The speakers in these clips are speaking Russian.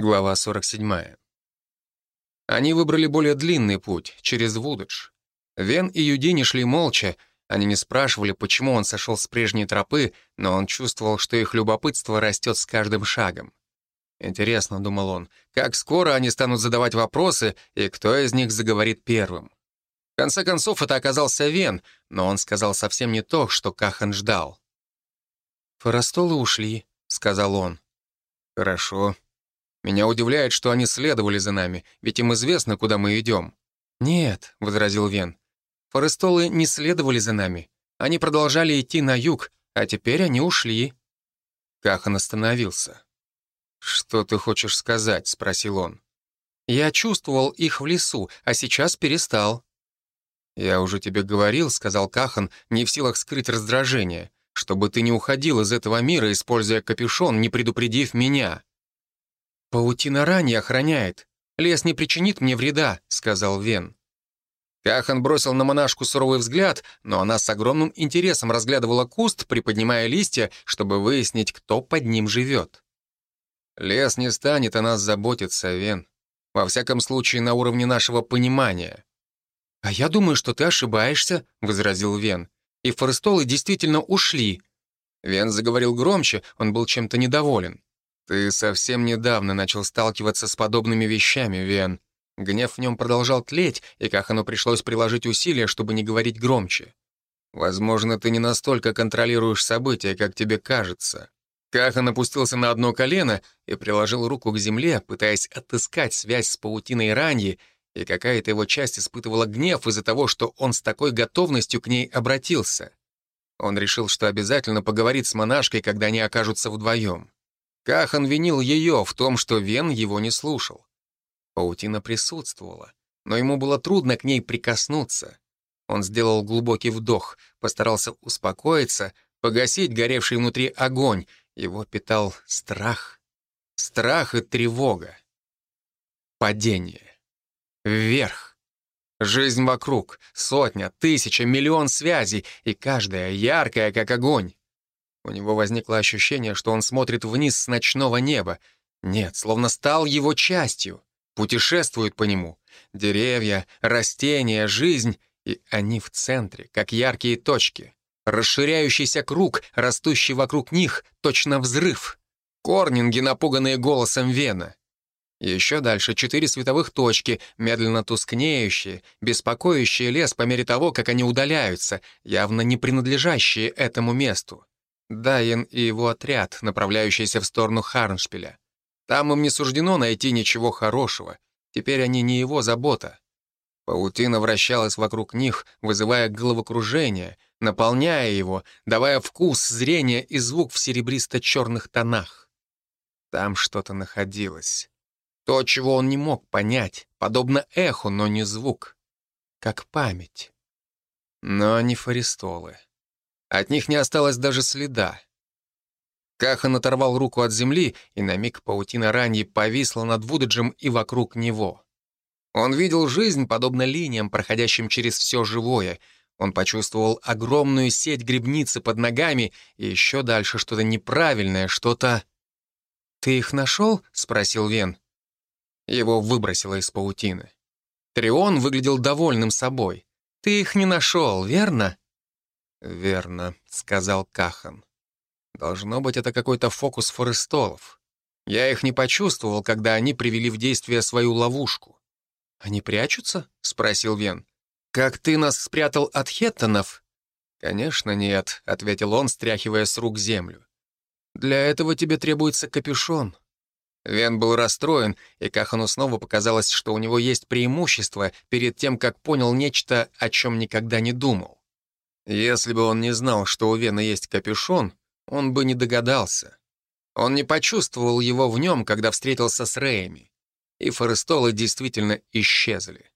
Глава 47. Они выбрали более длинный путь, через Вудедж. Вен и Юдини шли молча, они не спрашивали, почему он сошел с прежней тропы, но он чувствовал, что их любопытство растет с каждым шагом. Интересно, думал он, как скоро они станут задавать вопросы, и кто из них заговорит первым. В конце концов, это оказался Вен, но он сказал совсем не то, что Кахан ждал. «Форостолы ушли», — сказал он. «Хорошо», меня удивляет, что они следовали за нами, ведь им известно, куда мы идем». «Нет», — возразил Вен. «Форестолы не следовали за нами. Они продолжали идти на юг, а теперь они ушли». Кахан остановился. «Что ты хочешь сказать?» — спросил он. «Я чувствовал их в лесу, а сейчас перестал». «Я уже тебе говорил», — сказал Кахан, не в силах скрыть раздражение, «чтобы ты не уходил из этого мира, используя капюшон, не предупредив меня». «Паутина ранее охраняет. Лес не причинит мне вреда», — сказал Вен. Кахан бросил на монашку суровый взгляд, но она с огромным интересом разглядывала куст, приподнимая листья, чтобы выяснить, кто под ним живет. «Лес не станет о нас заботиться, Вен. Во всяком случае, на уровне нашего понимания». «А я думаю, что ты ошибаешься», — возразил Вен. «И форестолы действительно ушли». Вен заговорил громче, он был чем-то недоволен. «Ты совсем недавно начал сталкиваться с подобными вещами, Вен». Гнев в нем продолжал тлеть, и как оно пришлось приложить усилия, чтобы не говорить громче. «Возможно, ты не настолько контролируешь события, как тебе кажется». Кахан опустился на одно колено и приложил руку к земле, пытаясь отыскать связь с паутиной раньи, и какая-то его часть испытывала гнев из-за того, что он с такой готовностью к ней обратился. Он решил, что обязательно поговорит с монашкой, когда они окажутся вдвоем. Кахан винил ее в том, что Вен его не слушал. Паутина присутствовала, но ему было трудно к ней прикоснуться. Он сделал глубокий вдох, постарался успокоиться, погасить горевший внутри огонь. Его питал страх. Страх и тревога. Падение. Вверх. Жизнь вокруг. Сотня, тысяча, миллион связей, и каждая яркая, как огонь. У него возникло ощущение, что он смотрит вниз с ночного неба. Нет, словно стал его частью. Путешествует по нему. Деревья, растения, жизнь. И они в центре, как яркие точки. Расширяющийся круг, растущий вокруг них, точно взрыв. Корнинги, напуганные голосом Вена. Еще дальше четыре световых точки, медленно тускнеющие, беспокоящие лес по мере того, как они удаляются, явно не принадлежащие этому месту. Дайен и его отряд, направляющийся в сторону Харншпиля. Там им не суждено найти ничего хорошего. Теперь они не его забота. Паутина вращалась вокруг них, вызывая головокружение, наполняя его, давая вкус, зрение и звук в серебристо-черных тонах. Там что-то находилось. То, чего он не мог понять, подобно эху, но не звук. Как память. Но не фаристолы. От них не осталось даже следа. Кахан оторвал руку от земли, и на миг паутина раньи повисла над Вудаджем и вокруг него. Он видел жизнь, подобно линиям, проходящим через все живое. Он почувствовал огромную сеть грибницы под ногами и еще дальше что-то неправильное, что-то... «Ты их нашел?» — спросил Вен. Его выбросило из паутины. Трион выглядел довольным собой. «Ты их не нашел, верно?» «Верно», — сказал Кахан. «Должно быть, это какой-то фокус форестолов. Я их не почувствовал, когда они привели в действие свою ловушку». «Они прячутся?» — спросил Вен. «Как ты нас спрятал от хеттонов?» «Конечно нет», — ответил он, стряхивая с рук землю. «Для этого тебе требуется капюшон». Вен был расстроен, и Кахану снова показалось, что у него есть преимущество перед тем, как понял нечто, о чем никогда не думал. Если бы он не знал, что у Вена есть капюшон, он бы не догадался. Он не почувствовал его в нем, когда встретился с Рэями. И форестолы действительно исчезли.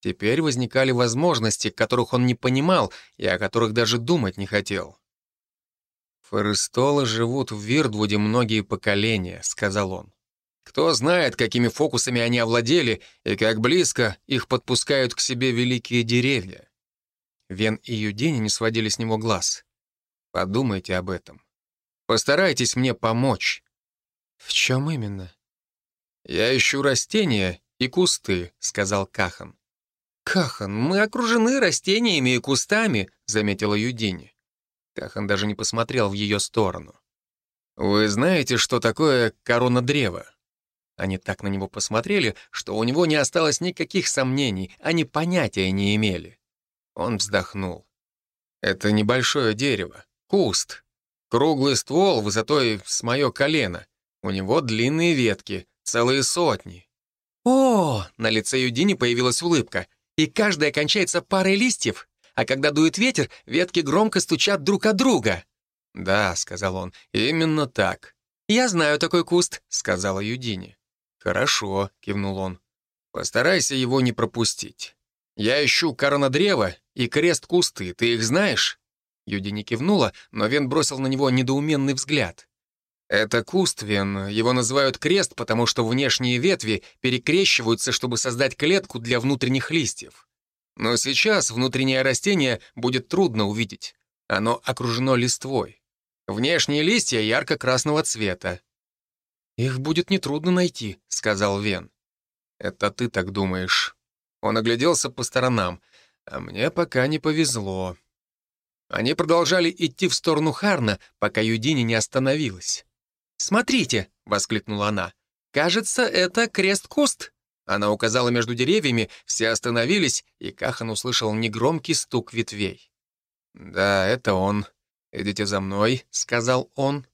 Теперь возникали возможности, которых он не понимал и о которых даже думать не хотел. «Форестолы живут в Вирдвуде многие поколения», — сказал он. «Кто знает, какими фокусами они овладели и как близко их подпускают к себе великие деревья. Вен и Юдини не сводили с него глаз. Подумайте об этом. Постарайтесь мне помочь. В чем именно? «Я ищу растения и кусты», — сказал Кахан. «Кахан, мы окружены растениями и кустами», — заметила Юдини. Кахан даже не посмотрел в ее сторону. «Вы знаете, что такое корона древа?» Они так на него посмотрели, что у него не осталось никаких сомнений, они понятия не имели. Он вздохнул. «Это небольшое дерево, куст. Круглый ствол высотой с мое колено. У него длинные ветки, целые сотни». «О!» — на лице Юдини появилась улыбка. «И каждая кончается парой листьев, а когда дует ветер, ветки громко стучат друг от друга». «Да», — сказал он, — «именно так». «Я знаю такой куст», — сказала Юдини. «Хорошо», — кивнул он. «Постарайся его не пропустить. Я ищу коронодрево и крест-кусты, ты их знаешь?» Юди не кивнула, но Вен бросил на него недоуменный взгляд. «Это куст, Вен. Его называют крест, потому что внешние ветви перекрещиваются, чтобы создать клетку для внутренних листьев. Но сейчас внутреннее растение будет трудно увидеть. Оно окружено листвой. Внешние листья ярко-красного цвета. «Их будет нетрудно найти», — сказал Вен. «Это ты так думаешь». Он огляделся по сторонам. «А мне пока не повезло». Они продолжали идти в сторону Харна, пока Юдини не остановилась. «Смотрите!» — воскликнула она. «Кажется, это крест-куст». Она указала между деревьями, все остановились, и Кахан услышал негромкий стук ветвей. «Да, это он. Идите за мной», — сказал он.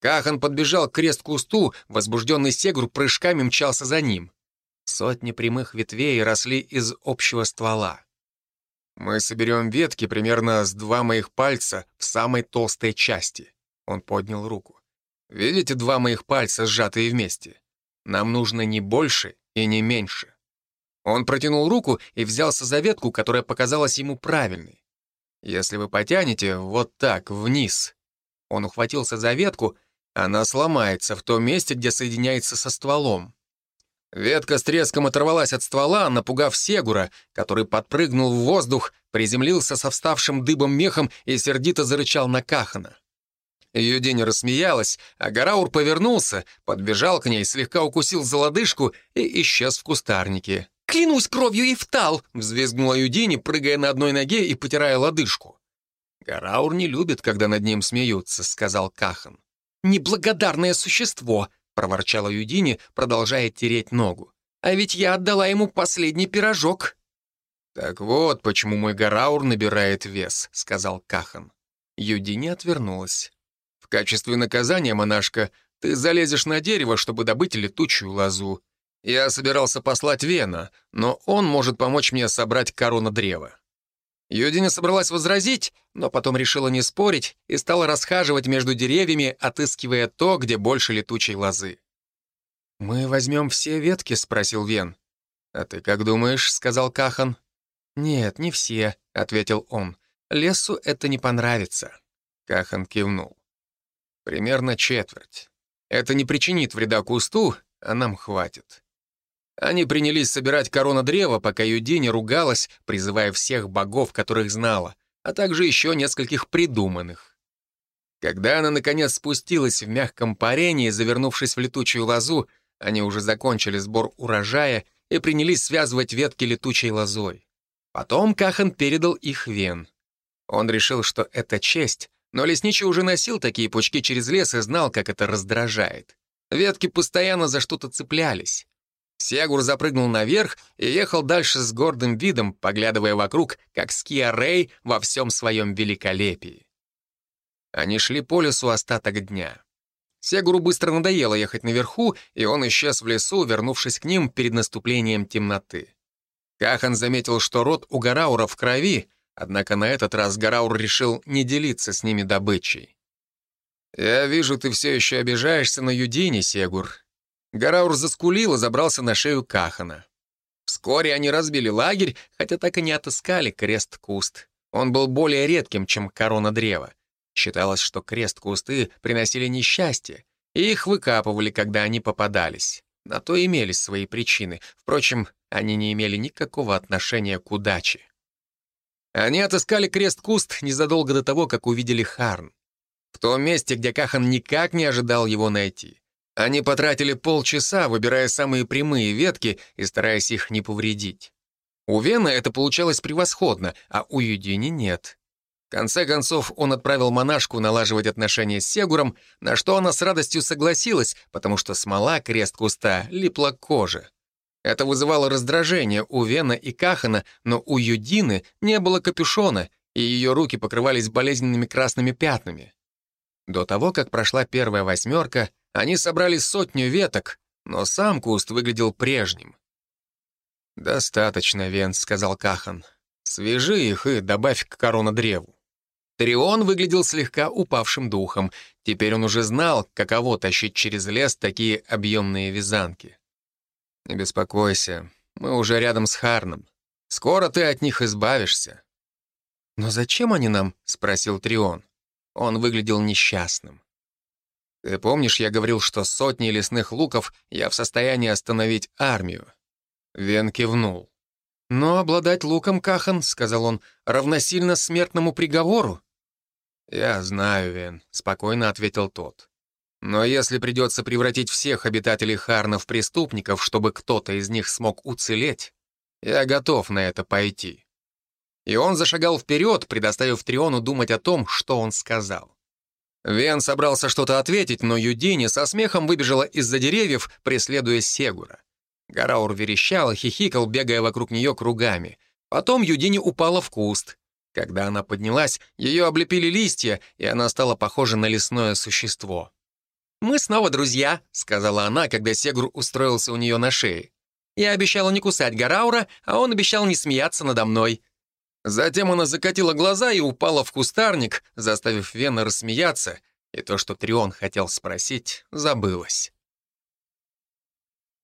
Кахан подбежал к крест-кусту, возбужденный Сегур прыжками мчался за ним. Сотни прямых ветвей росли из общего ствола. «Мы соберем ветки примерно с два моих пальца в самой толстой части». Он поднял руку. «Видите два моих пальца, сжатые вместе? Нам нужно не больше и не меньше». Он протянул руку и взялся за ветку, которая показалась ему правильной. «Если вы потянете вот так, вниз». Он ухватился за ветку — она сломается в том месте, где соединяется со стволом. Ветка с треском оторвалась от ствола, напугав Сегура, который подпрыгнул в воздух, приземлился со вставшим дыбом мехом и сердито зарычал на Кахана. Юдиня рассмеялась, а Гараур повернулся, подбежал к ней, слегка укусил за лодыжку и исчез в кустарнике. «Клянусь кровью и втал!» — взвизгнула Юдини, прыгая на одной ноге и потирая лодыжку. «Гараур не любит, когда над ним смеются», — сказал Кахан. «Неблагодарное существо!» — проворчала Юдини, продолжая тереть ногу. «А ведь я отдала ему последний пирожок». «Так вот, почему мой Гараур набирает вес», — сказал Кахан. Юдини отвернулась. «В качестве наказания, монашка, ты залезешь на дерево, чтобы добыть летучую лозу. Я собирался послать Вена, но он может помочь мне собрать корону древа». Юдиня собралась возразить, но потом решила не спорить и стала расхаживать между деревьями, отыскивая то, где больше летучей лозы. «Мы возьмем все ветки?» — спросил Вен. «А ты как думаешь?» — сказал Кахан. «Нет, не все», — ответил он. «Лесу это не понравится». Кахан кивнул. «Примерно четверть. Это не причинит вреда кусту, а нам хватит. Они принялись собирать корона древа, пока Юдиня ругалась, призывая всех богов, которых знала, а также еще нескольких придуманных. Когда она, наконец, спустилась в мягком парении, завернувшись в летучую лозу, они уже закончили сбор урожая и принялись связывать ветки летучей лозой. Потом Кахан передал их Вен. Он решил, что это честь, но лесничий уже носил такие пучки через лес и знал, как это раздражает. Ветки постоянно за что-то цеплялись. Сегур запрыгнул наверх и ехал дальше с гордым видом, поглядывая вокруг, как Ския Рэй во всем своем великолепии. Они шли по лесу остаток дня. Сегуру быстро надоело ехать наверху, и он исчез в лесу, вернувшись к ним перед наступлением темноты. Кахан заметил, что рот у Гараура в крови, однако на этот раз Гараур решил не делиться с ними добычей. «Я вижу, ты все еще обижаешься на Юдине, Сегур. Гараур заскулил и забрался на шею Кахана. Вскоре они разбили лагерь, хотя так и не отыскали крест-куст. Он был более редким, чем корона древа. Считалось, что крест-кусты приносили несчастье, и их выкапывали, когда они попадались. На то имелись свои причины. Впрочем, они не имели никакого отношения к удаче. Они отыскали крест-куст незадолго до того, как увидели Харн. В том месте, где Кахан никак не ожидал его найти. Они потратили полчаса, выбирая самые прямые ветки и стараясь их не повредить. У Вена это получалось превосходно, а у Юдини нет. В конце концов, он отправил монашку налаживать отношения с Сегуром, на что она с радостью согласилась, потому что смола крест куста липла к. Это вызывало раздражение у Вена и Кахана, но у Юдины не было капюшона, и ее руки покрывались болезненными красными пятнами. До того, как прошла первая восьмерка, они собрали сотню веток, но сам куст выглядел прежним. «Достаточно, Вен», — сказал Кахан. «Свяжи их и добавь к древу. Трион выглядел слегка упавшим духом. Теперь он уже знал, каково тащить через лес такие объемные вязанки. «Не беспокойся, мы уже рядом с Харном. Скоро ты от них избавишься». «Но зачем они нам?» — спросил Трион. Он выглядел несчастным. «Ты помнишь, я говорил, что сотни лесных луков я в состоянии остановить армию?» Вен кивнул. «Но обладать луком, Кахан, — сказал он, — равносильно смертному приговору». «Я знаю, Вен», — спокойно ответил тот. «Но если придется превратить всех обитателей Харна в преступников, чтобы кто-то из них смог уцелеть, я готов на это пойти». И он зашагал вперед, предоставив Триону думать о том, что он сказал. Вен собрался что-то ответить, но Юдини со смехом выбежала из-за деревьев, преследуя Сегура. Гараур верещал, хихикал, бегая вокруг нее кругами. Потом Юдини упала в куст. Когда она поднялась, ее облепили листья, и она стала похожа на лесное существо. «Мы снова друзья», — сказала она, когда Сегур устроился у нее на шее. «Я обещала не кусать Гараура, а он обещал не смеяться надо мной. Затем она закатила глаза и упала в кустарник, заставив Вена рассмеяться, и то, что Трион хотел спросить, забылось.